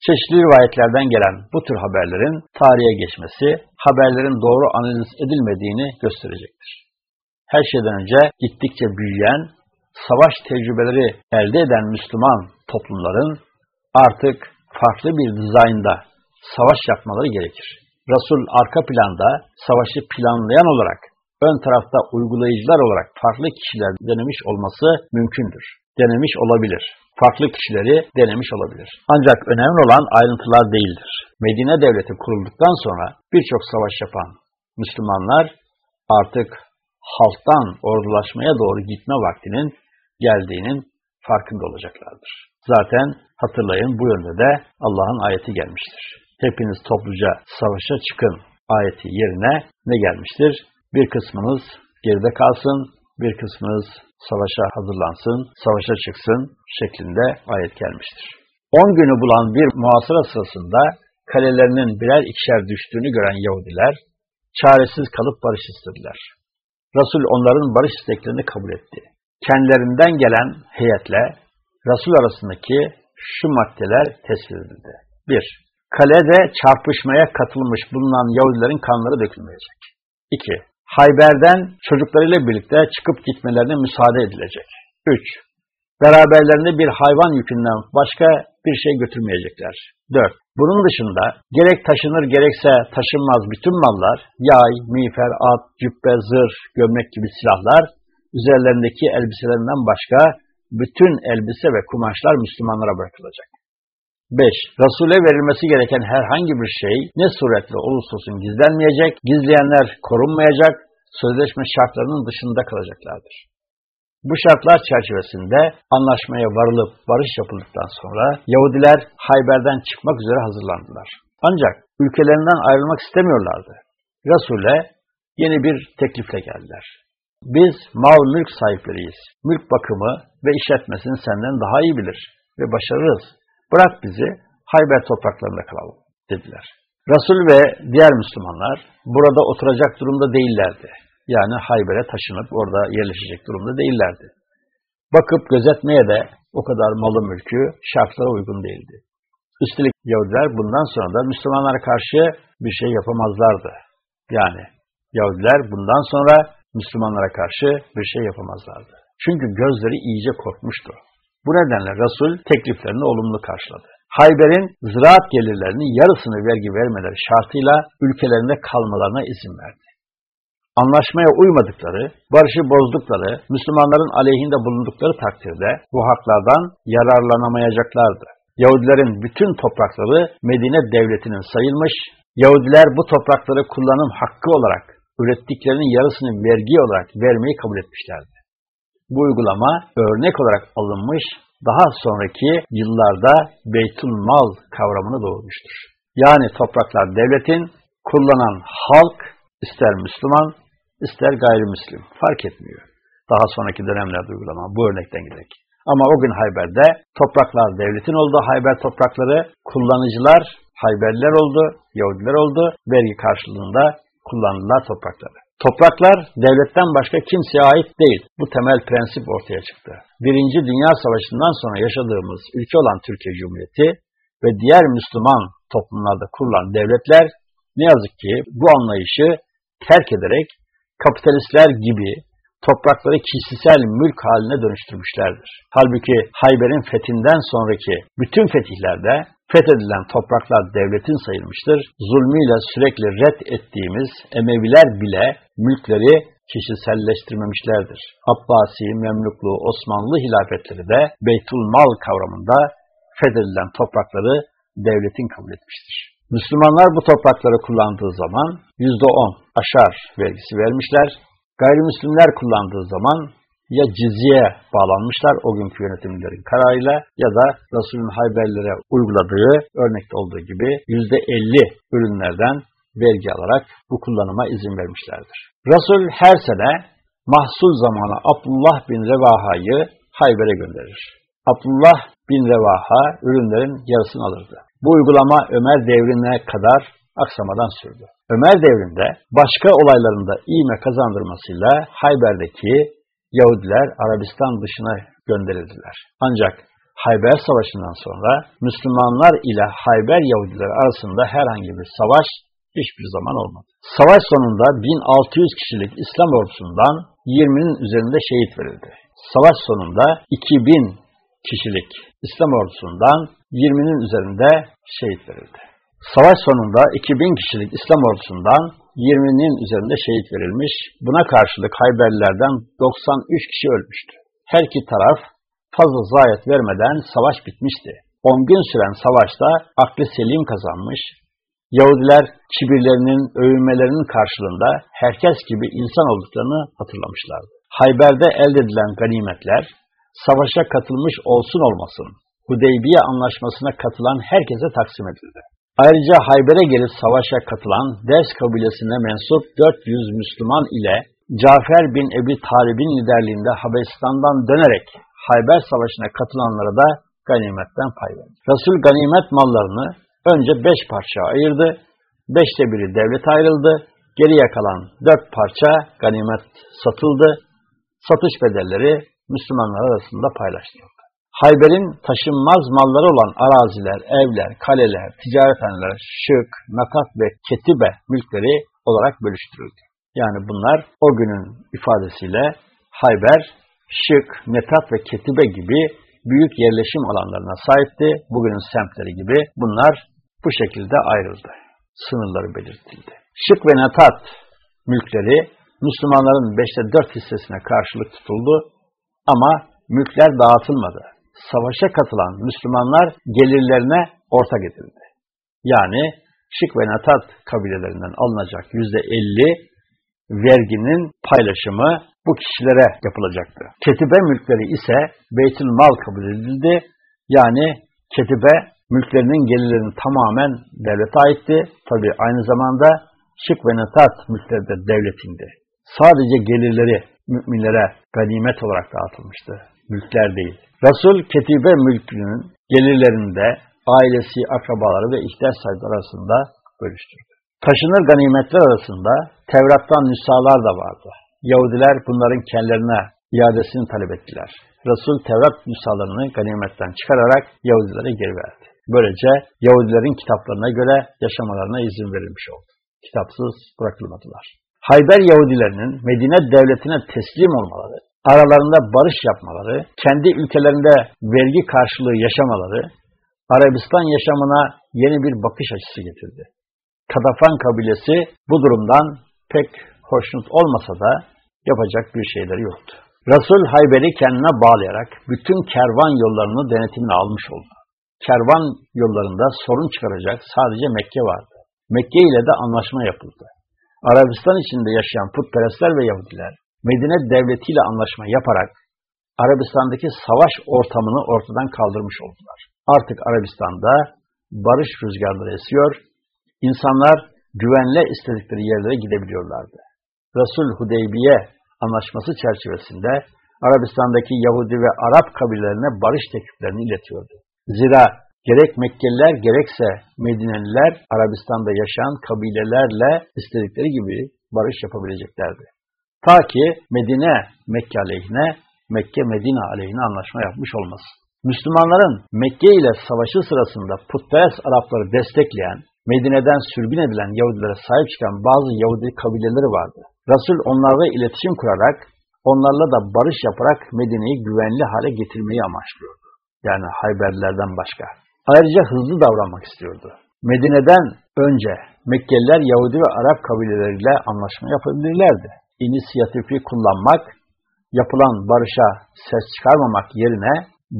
Çeşitli rivayetlerden gelen bu tür haberlerin tarihe geçmesi, haberlerin doğru analiz edilmediğini gösterecektir. Her şeyden önce gittikçe büyüyen, savaş tecrübeleri elde eden Müslüman toplumların artık farklı bir dizaynda savaş yapmaları gerekir. Resul arka planda savaşı planlayan olarak, ön tarafta uygulayıcılar olarak farklı kişiler denemiş olması mümkündür. Denemiş olabilir. Farklı kişileri denemiş olabilir. Ancak önemli olan ayrıntılar değildir. Medine devleti kurulduktan sonra birçok savaş yapan Müslümanlar artık halktan ordulaşmaya doğru gitme vaktinin geldiğinin farkında olacaklardır. Zaten hatırlayın bu yönde de Allah'ın ayeti gelmiştir. Hepiniz topluca savaşa çıkın ayeti yerine ne gelmiştir? Bir kısmınız geride kalsın, bir kısmınız savaşa hazırlansın, savaşa çıksın şeklinde ayet gelmiştir. 10 günü bulan bir muhasıra sırasında kalelerinin birer ikişer düştüğünü gören Yahudiler çaresiz kalıp barış istediler. Resul onların barış isteklerini kabul etti. Kendilerinden gelen heyetle Resul arasındaki şu maddeler tespit edildi. 1. Kalede çarpışmaya katılmış bulunan Yahudilerin kanları dökülmeyecek. 2. Hayber'den çocuklarıyla birlikte çıkıp gitmelerine müsaade edilecek. 3. Beraberlerinde bir hayvan yükünden başka bir şey götürmeyecekler. 4. Bunun dışında gerek taşınır gerekse taşınmaz bütün mallar, yay, miğfer, at, cübbe, zırh, gömlek gibi silahlar, üzerlerindeki elbiselerinden başka bütün elbise ve kumaşlar Müslümanlara bırakılacak. 5. Resul'e verilmesi gereken herhangi bir şey ne suretle olursa olsun gizlenmeyecek, gizleyenler korunmayacak, sözleşme şartlarının dışında kalacaklardır. Bu şartlar çerçevesinde anlaşmaya varılıp barış yapıldıktan sonra Yahudiler Hayber'den çıkmak üzere hazırlandılar. Ancak ülkelerinden ayrılmak istemiyorlardı. Resul'e yeni bir teklifle geldiler. Biz mal mülk sahipleriyiz. Mülk bakımı ve işletmesini senden daha iyi bilir ve başarırız. Bırak bizi Hayber topraklarında kalalım dediler. Resul ve diğer Müslümanlar burada oturacak durumda değillerdi. Yani Hayber'e taşınıp orada yerleşecek durumda değillerdi. Bakıp gözetmeye de o kadar malı mülkü şartlara uygun değildi. Üstelik Yahudiler bundan sonra da Müslümanlara karşı bir şey yapamazlardı. Yani Yahudiler bundan sonra Müslümanlara karşı bir şey yapamazlardı. Çünkü gözleri iyice korkmuştu. Bu nedenle Resul tekliflerini olumlu karşıladı. Hayber'in ziraat gelirlerinin yarısını vergi vermeleri şartıyla ülkelerinde kalmalarına izin verdi. Anlaşmaya uymadıkları, barışı bozdukları, Müslümanların aleyhinde bulundukları takdirde bu haklardan yararlanamayacaklardı. Yahudilerin bütün toprakları Medine devletinin sayılmış, Yahudiler bu toprakları kullanım hakkı olarak ürettiklerinin yarısını vergi olarak vermeyi kabul etmişlerdi. Bu uygulama örnek olarak alınmış, daha sonraki yıllarda Beytül Mal kavramını doğurmuştur. Yani topraklar devletin, kullanan halk, ister Müslüman, ister gayrimüslim, fark etmiyor. Daha sonraki dönemlerde uygulama, bu örnekten giderek. Ama o gün Hayber'de topraklar devletin oldu, Hayber toprakları, kullanıcılar Hayberliler oldu, Yahudiler oldu, vergi karşılığında kullandılar toprakları. Topraklar devletten başka kimseye ait değil. Bu temel prensip ortaya çıktı. Birinci Dünya Savaşı'ndan sonra yaşadığımız ülke olan Türkiye Cumhuriyeti ve diğer Müslüman toplumlarda kurulan devletler ne yazık ki bu anlayışı terk ederek kapitalistler gibi toprakları kişisel mülk haline dönüştürmüşlerdir. Halbuki Hayber'in fethinden sonraki bütün fetihlerde fethedilen topraklar devletin sayılmıştır. Zulmüyle sürekli red ettiğimiz Emeviler bile mülkleri kişiselleştirmemişlerdir. Abbasi, Memluklu, Osmanlı hilafetleri de Beytul Mal kavramında fethedilen toprakları devletin kabul etmiştir. Müslümanlar bu toprakları kullandığı zaman %10 aşar vergisi vermişler. Gayrimüslimler kullandığı zaman ya cizye bağlanmışlar o günkü yönetimlerin kararıyla ya da Resul'ün Hayberlere uyguladığı örnekte olduğu gibi yüzde elli ürünlerden vergi alarak bu kullanıma izin vermişlerdir. Resul her sene mahsul zamanı Abdullah bin Revaha'yı Hayber'e gönderir. Abdullah bin Revaha ürünlerin yarısını alırdı. Bu uygulama Ömer devrine kadar aksamadan sürdü. Ömer devrinde başka olaylarında iğme kazandırmasıyla Hayber'deki Yahudiler Arabistan dışına gönderildiler. Ancak Hayber Savaşı'ndan sonra Müslümanlar ile Hayber Yahudiler arasında herhangi bir savaş hiçbir zaman olmadı. Savaş sonunda 1600 kişilik İslam ordusundan 20'nin üzerinde şehit verildi. Savaş sonunda 2000 kişilik İslam ordusundan 20'nin üzerinde şehit verildi. Savaş sonunda 2000 kişilik İslam ordusundan 20'nin üzerinde şehit verilmiş. Buna karşılık Hayberlilerden 93 kişi ölmüştü. Her iki taraf fazla zayiat vermeden savaş bitmişti. 10 gün süren savaşta aklı selim kazanmış, Yahudiler kibirlerinin, övünmelerinin karşılığında herkes gibi insan olduklarını hatırlamışlardı. Hayber'de elde edilen ganimetler, savaşa katılmış olsun olmasın, Hudeybiye anlaşmasına katılan herkese taksim edildi. Ayrıca Hayber'e gelip savaşa katılan Ders kabilesine mensup 400 Müslüman ile Cafer bin Ebi Talib'in liderliğinde Habeşistan'dan dönerek Hayber Savaşı'na katılanlara da ganimetten pay verdi. Resul ganimet mallarını önce beş parça ayırdı, beşte biri devlete ayrıldı, geriye kalan dört parça ganimet satıldı, satış bedelleri Müslümanlar arasında paylaştırıldı. Hayber'in taşınmaz malları olan araziler, evler, kaleler, ticarethaneler, şık, nakat ve ketibe mülkleri olarak bölüştürüldü. Yani bunlar o günün ifadesiyle Hayber, şık, netat ve ketibe gibi büyük yerleşim alanlarına sahipti. Bugünün semtleri gibi bunlar bu şekilde ayrıldı. Sınırları belirtildi. Şık ve netat mülkleri Müslümanların beşte dört hissesine karşılık tutuldu ama mülkler dağıtılmadı savaşa katılan Müslümanlar gelirlerine ortak edildi. Yani Şık ve Natat kabilelerinden alınacak yüzde elli verginin paylaşımı bu kişilere yapılacaktı. Ketibe mülkleri ise Beytül Mal kabul edildi. Yani ketibe mülklerinin gelirlerinin tamamen devlete aitti. Tabi aynı zamanda Şık ve Natat mülkleri de devletindi. Sadece gelirleri müminlere ganimet olarak dağıtılmıştı. Mülkler değil. Resul ketibe mülkünün gelirlerinde ailesi, akrabaları ve ihtiyaç sahibi arasında bölüştürdü. Taşınır ganimetler arasında Tevrat'tan nüshalar da vardı. Yahudiler bunların kendilerine iadesini talep ettiler. Resul Tevrat nüshalarını ganimetten çıkararak Yahudilere geri verdi. Böylece Yahudilerin kitaplarına göre yaşamalarına izin verilmiş oldu. Kitapsız bırakılmadılar. Hayber Yahudilerinin Medine devletine teslim olmaları aralarında barış yapmaları, kendi ülkelerinde vergi karşılığı yaşamaları, Arabistan yaşamına yeni bir bakış açısı getirdi. Kadafan kabilesi bu durumdan pek hoşnut olmasa da yapacak bir şeyleri yoktu. Resul Hayber'i kendine bağlayarak bütün kervan yollarını denetimine almış oldu. Kervan yollarında sorun çıkaracak sadece Mekke vardı. Mekke ile de anlaşma yapıldı. Arabistan içinde yaşayan putperestler ve Yahudiler Medine devletiyle anlaşma yaparak Arabistan'daki savaş ortamını ortadan kaldırmış oldular. Artık Arabistan'da barış rüzgarları esiyor, insanlar güvenle istedikleri yerlere gidebiliyorlardı. Resul Hudeybiye anlaşması çerçevesinde Arabistan'daki Yahudi ve Arap kabilelerine barış tekliflerini iletiyordu. Zira gerek Mekkeliler gerekse Medineliler Arabistan'da yaşayan kabilelerle istedikleri gibi barış yapabileceklerdi. Ta ki Medine Mekke aleyhine, Mekke Medine aleyhine anlaşma yapmış olması. Müslümanların Mekke ile savaşı sırasında putperest Arapları destekleyen, Medine'den sürgün edilen Yahudilere sahip çıkan bazı Yahudi kabileleri vardı. Resul onlarla iletişim kurarak, onlarla da barış yaparak Medine'yi güvenli hale getirmeyi amaçlıyordu. Yani Hayberlilerden başka. Ayrıca hızlı davranmak istiyordu. Medine'den önce Mekkeliler Yahudi ve Arap kabileleriyle anlaşma yapabilirlerdi inisiyatifi kullanmak, yapılan barışa ses çıkarmamak yerine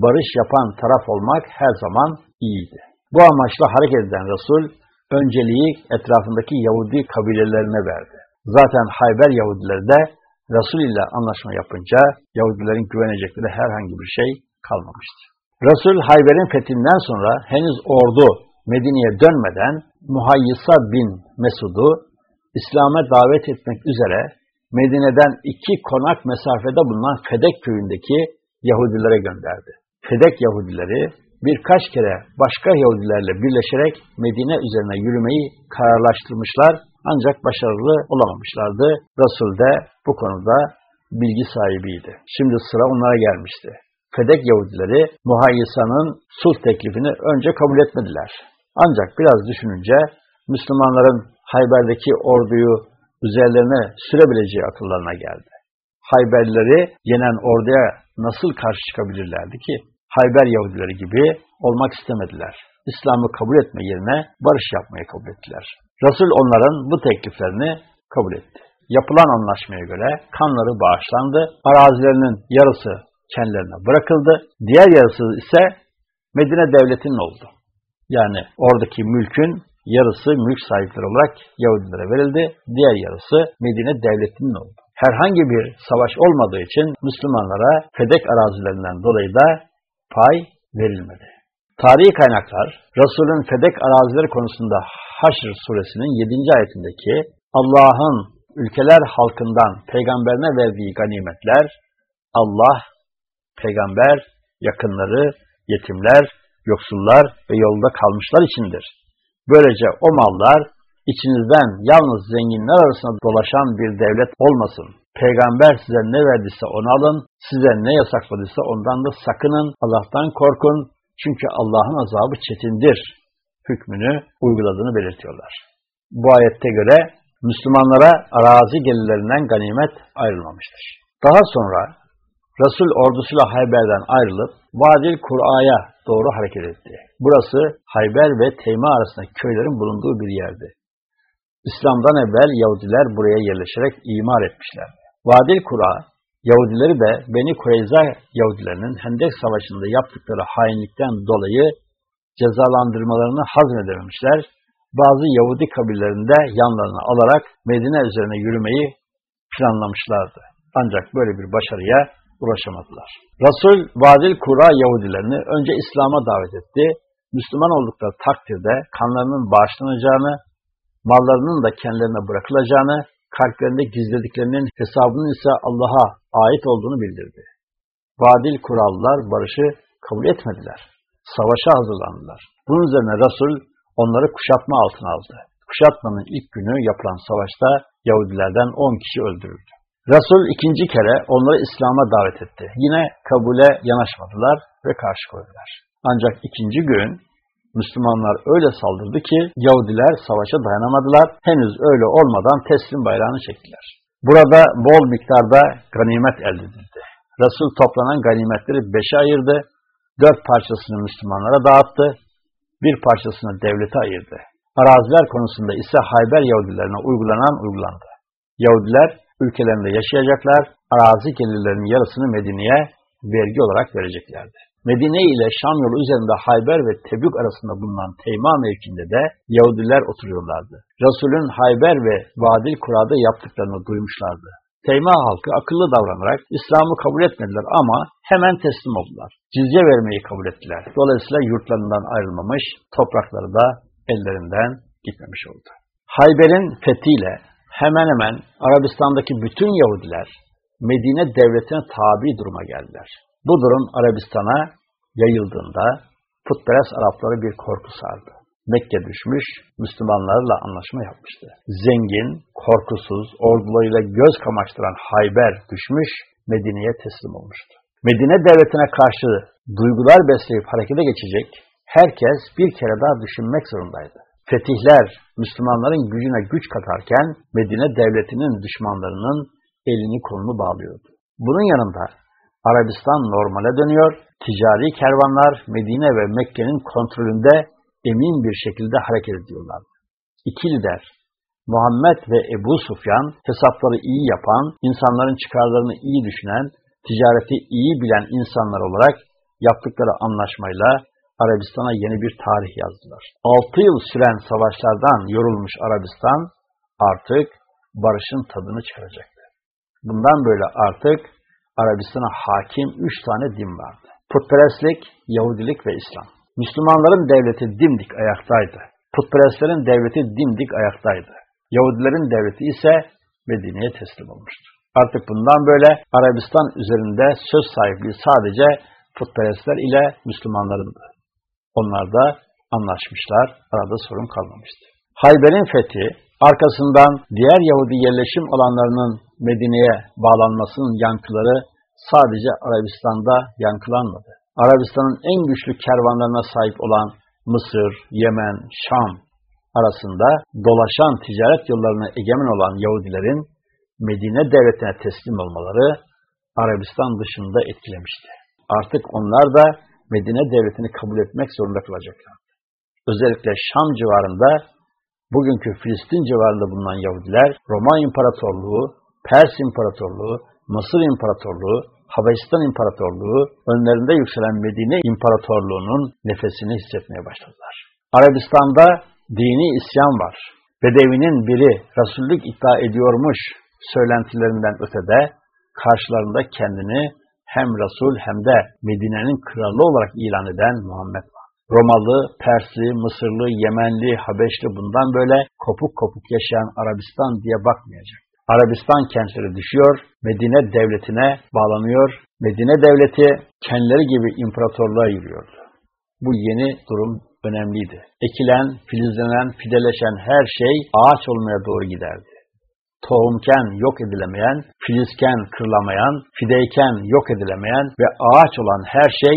barış yapan taraf olmak her zaman iyiydi. Bu amaçla hareket eden Resul, önceliği etrafındaki Yahudi kabilelerine verdi. Zaten Hayber Yahudileri de Resul ile anlaşma yapınca Yahudilerin güvenecekleri herhangi bir şey kalmamıştı. Resul Hayber'in fethinden sonra henüz ordu Medine'ye dönmeden Muhayyisa bin Mesud'u İslam'a davet etmek üzere Medine'den iki konak mesafede bulunan Fedek köyündeki Yahudilere gönderdi. Fedek Yahudileri birkaç kere başka Yahudilerle birleşerek Medine üzerine yürümeyi kararlaştırmışlar ancak başarılı olamamışlardı. Resul de bu konuda bilgi sahibiydi. Şimdi sıra onlara gelmişti. Fedek Yahudileri Muhayyisa'nın sulh teklifini önce kabul etmediler. Ancak biraz düşününce Müslümanların Hayber'deki orduyu üzerlerine sürebileceği akıllarına geldi. Hayberlileri yenen orduya nasıl karşı çıkabilirlerdi ki? Hayber Yahudileri gibi olmak istemediler. İslam'ı kabul etme yerine barış yapmayı kabul ettiler. Resul onların bu tekliflerini kabul etti. Yapılan anlaşmaya göre kanları bağışlandı, arazilerinin yarısı kendilerine bırakıldı, diğer yarısı ise Medine devletinin oldu. Yani oradaki mülkün yarısı mülk sahipleri olarak Yahudilere verildi, diğer yarısı Medine devletinin oldu. Herhangi bir savaş olmadığı için Müslümanlara Fedek arazilerinden dolayı da pay verilmedi. Tarihi kaynaklar, Resul'ün Fedek arazileri konusunda Haşr suresinin 7. ayetindeki Allah'ın ülkeler halkından peygamberine verdiği ganimetler, Allah, peygamber, yakınları, yetimler, yoksullar ve yolda kalmışlar içindir. Böylece o mallar içinizden yalnız zenginler arasında dolaşan bir devlet olmasın. Peygamber size ne verdiyse onu alın, size ne yasakladıysa ondan da sakının, Allah'tan korkun. Çünkü Allah'ın azabı çetindir hükmünü uyguladığını belirtiyorlar. Bu ayette göre Müslümanlara arazi gelirlerinden ganimet ayrılmamıştır. Daha sonra Resul ordusuyla Hayber'den ayrılıp Vadil Kur'a'ya doğru hareket etti. Burası Hayber ve Teyma arasında köylerin bulunduğu bir yerdi. İslam'dan evvel Yahudiler buraya yerleşerek imar etmişler. Vadil Kur'a, Yahudileri de Beni Kureyza Yahudilerinin Hendek Savaşı'nda yaptıkları hainlikten dolayı cezalandırmalarını hazmedememişler. Bazı Yahudi kabillerinde yanlarına alarak Medine üzerine yürümeyi planlamışlardı. Ancak böyle bir başarıya ulaşamadılar. Resul Vadil Kura Yahudilerini önce İslam'a davet etti. Müslüman oldukları takdirde kanlarının bağışlanacağını, mallarının da kendilerine bırakılacağını, kalplerinde gizlediklerinin hesabının ise Allah'a ait olduğunu bildirdi. Vadil Kurallar barışı kabul etmediler. Savaşa hazırlandılar. Bunun üzerine Resul onları kuşatma altına aldı. Kuşatmanın ilk günü yapılan savaşta Yahudilerden 10 kişi öldürüldü. Resul ikinci kere onları İslam'a davet etti. Yine kabule yanaşmadılar ve karşı koydular. Ancak ikinci gün Müslümanlar öyle saldırdı ki Yahudiler savaşa dayanamadılar. Henüz öyle olmadan teslim bayrağını çektiler. Burada bol miktarda ganimet elde edildi. Resul toplanan ganimetleri beşe ayırdı. Dört parçasını Müslümanlara dağıttı. Bir parçasını devlete ayırdı. Araziler konusunda ise Hayber Yahudilerine uygulanan uygulandı. Yahudiler ülkelerinde yaşayacaklar, arazi gelirlerinin yarısını Medine'ye vergi olarak vereceklerdi. Medine ile Şam yolu üzerinde Hayber ve Tebük arasında bulunan Teyma mevkinde de Yahudiler oturuyorlardı. Resulün Hayber ve Vadil Kura'da yaptıklarını duymuşlardı. Teyma halkı akıllı davranarak İslam'ı kabul etmediler ama hemen teslim oldular. Cizye vermeyi kabul ettiler. Dolayısıyla yurtlarından ayrılmamış, toprakları da ellerinden gitmemiş oldu. Hayber'in fethiyle hemen hemen Arabistan'daki bütün Yahudiler Medine devletine tabi duruma geldiler. Bu durum Arabistan'a yayıldığında putperest Arapları bir korku sardı. Mekke düşmüş, Müslümanlarla anlaşma yapmıştı. Zengin, korkusuz, ordularıyla göz kamaştıran Hayber düşmüş, Medine'ye teslim olmuştu. Medine devletine karşı duygular besleyip harekete geçecek, herkes bir kere daha düşünmek zorundaydı. Fetihler Müslümanların gücüne güç katarken Medine devletinin düşmanlarının elini kolunu bağlıyordu. Bunun yanında Arabistan normale dönüyor, ticari kervanlar Medine ve Mekke'nin kontrolünde emin bir şekilde hareket ediyorlardı. İki lider, Muhammed ve Ebu Sufyan hesapları iyi yapan, insanların çıkarlarını iyi düşünen, ticareti iyi bilen insanlar olarak yaptıkları anlaşmayla Arabistan'a yeni bir tarih yazdılar. Altı yıl süren savaşlardan yorulmuş Arabistan artık barışın tadını çıkaracaktı. Bundan böyle artık Arabistan'a hakim üç tane din vardı. Putperestlik, Yahudilik ve İslam. Müslümanların devleti dimdik ayaktaydı. Putperestlerin devleti dimdik ayaktaydı. Yahudilerin devleti ise Medine'ye teslim olmuştu. Artık bundan böyle Arabistan üzerinde söz sahipliği sadece putperestler ile Müslümanlarındı. Onlar da anlaşmışlar, arada sorun kalmamıştı. Hayber'in fethi, arkasından diğer Yahudi yerleşim alanlarının Medine'ye bağlanmasının yankıları sadece Arabistan'da yankılanmadı. Arabistan'ın en güçlü kervanlarına sahip olan Mısır, Yemen, Şam arasında dolaşan ticaret yollarına egemen olan Yahudilerin Medine devletine teslim olmaları Arabistan dışında etkilemişti. Artık onlar da Medine devletini kabul etmek zorunda kalacaklar. Özellikle Şam civarında, bugünkü Filistin civarında bulunan Yahudiler, Roma İmparatorluğu, Pers İmparatorluğu, Mısır İmparatorluğu, Habeşistan İmparatorluğu, önlerinde yükselen Medine İmparatorluğu'nun nefesini hissetmeye başladılar. Arabistan'da dini isyan var. Bedevinin biri Resullük iddia ediyormuş söylentilerinden ötede, karşılarında kendini hem Resul hem de Medine'nin kralı olarak ilan eden Muhammed var. Romalı, Persli, Mısırlı, Yemenli, Habeşli bundan böyle kopuk kopuk yaşayan Arabistan diye bakmayacak. Arabistan kentleri düşüyor, Medine devletine bağlanıyor, Medine devleti kendileri gibi imparatorluğa yürüyordu. Bu yeni durum önemliydi. Ekilen, filizlenen, fideleşen her şey ağaç olmaya doğru giderdi tohumken yok edilemeyen, filizken kırılamayan, fideyken yok edilemeyen ve ağaç olan her şey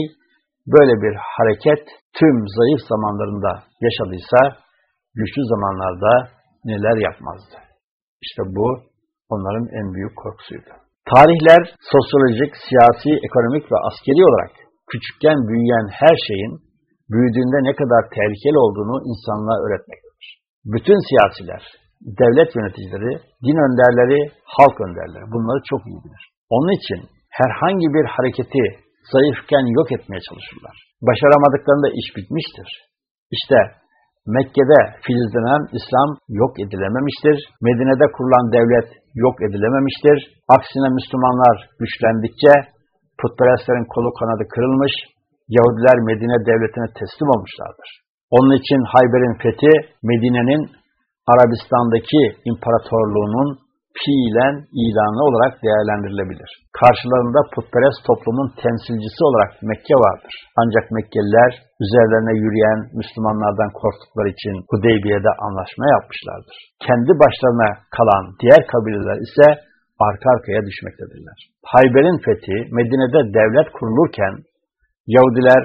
böyle bir hareket tüm zayıf zamanlarında yaşadıysa güçlü zamanlarda neler yapmazdı. İşte bu onların en büyük korkusuydu. Tarihler sosyolojik, siyasi, ekonomik ve askeri olarak küçükken büyüyen her şeyin büyüdüğünde ne kadar tehlikeli olduğunu insanlığa öğretmektedir. Bütün siyasiler, devlet yöneticileri, din önderleri, halk önderleri bunları çok iyi bilir. Onun için herhangi bir hareketi zayıfken yok etmeye çalışırlar. Başaramadıklarında iş bitmiştir. İşte Mekke'de filizlenen İslam yok edilememiştir. Medine'de kurulan devlet yok edilememiştir. Aksine Müslümanlar güçlendikçe putperestlerin kolu kanadı kırılmış, Yahudiler Medine devletine teslim olmuşlardır. Onun için Hayber'in fethi Medine'nin Arabistan'daki imparatorluğunun fiilen ilanı olarak değerlendirilebilir. Karşılarında putperest toplumun temsilcisi olarak Mekke vardır. Ancak Mekkeliler üzerlerine yürüyen Müslümanlardan korktukları için Hudeybiye'de anlaşma yapmışlardır. Kendi başlarına kalan diğer kabileler ise arka arkaya düşmektedirler. Hayber'in fethi Medine'de devlet kurulurken Yahudiler,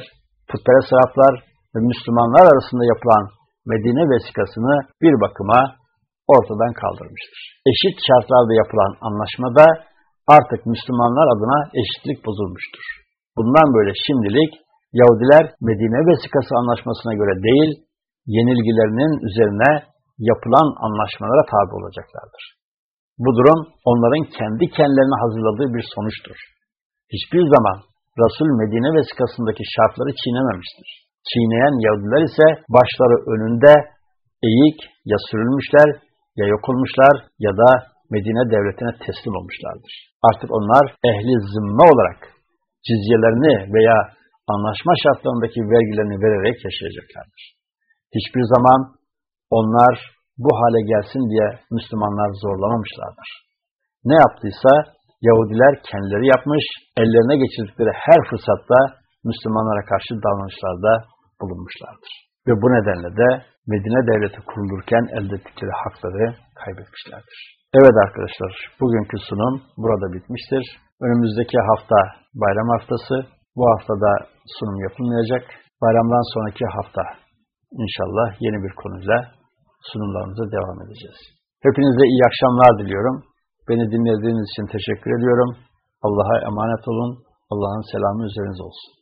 putperest Araplar ve Müslümanlar arasında yapılan Medine vesikasını bir bakıma ortadan kaldırmıştır. Eşit şartlarda yapılan anlaşmada artık Müslümanlar adına eşitlik bozulmuştur. Bundan böyle şimdilik Yahudiler Medine vesikası anlaşmasına göre değil, yenilgilerinin üzerine yapılan anlaşmalara tabi olacaklardır. Bu durum onların kendi kendilerine hazırladığı bir sonuçtur. Hiçbir zaman Resul Medine vesikasındaki şartları çiğnememiştir. Çiğneyen Yahudiler ise başları önünde eğik ya sürülmüşler ya yok olmuşlar ya da Medine devletine teslim olmuşlardır. Artık onlar ehli zimme olarak cizyelerini veya anlaşma şartlarındaki vergilerini vererek yaşayacaklardır. Hiçbir zaman onlar bu hale gelsin diye Müslümanlar zorlamamışlardır. Ne yaptıysa Yahudiler kendileri yapmış, ellerine geçirdikleri her fırsatta Müslümanlara karşı davranışlarda bulunmuşlardır. Ve bu nedenle de Medine devleti kurulurken elde ettikleri hakları kaybetmişlerdir. Evet arkadaşlar, bugünkü sunum burada bitmiştir. Önümüzdeki hafta bayram haftası. Bu haftada sunum yapılmayacak. Bayramdan sonraki hafta inşallah yeni bir konuyla sunumlarımıza devam edeceğiz. Hepinize iyi akşamlar diliyorum. Beni dinlediğiniz için teşekkür ediyorum. Allah'a emanet olun. Allah'ın selamı üzerinize olsun.